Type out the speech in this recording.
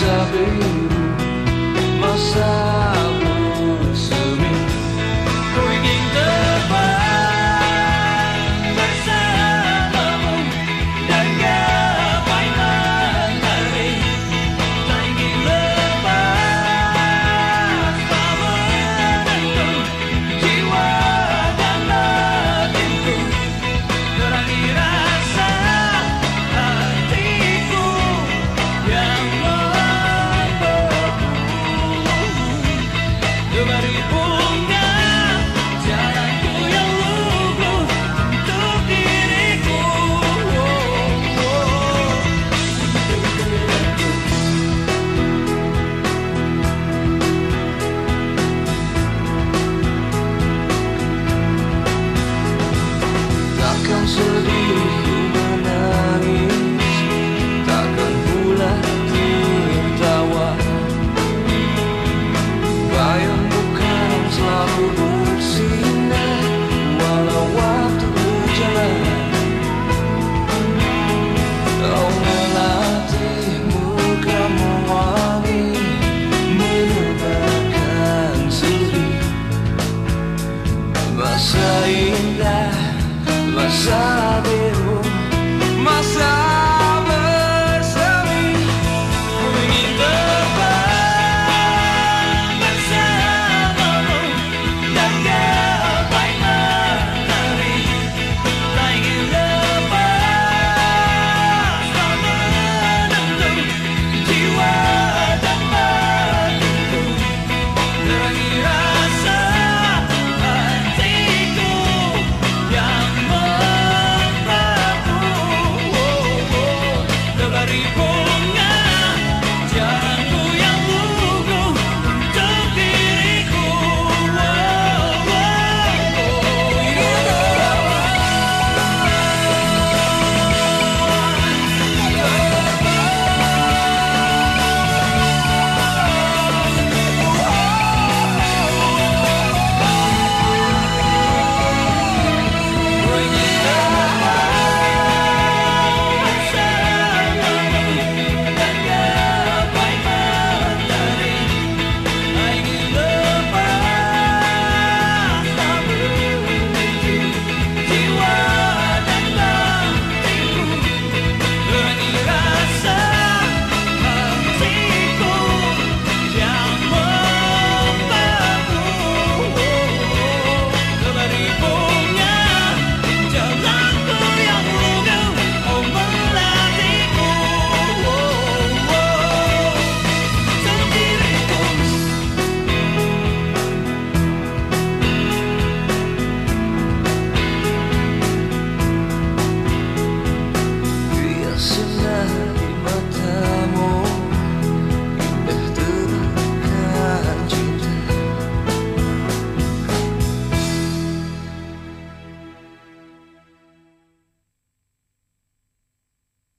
saber Seindah masa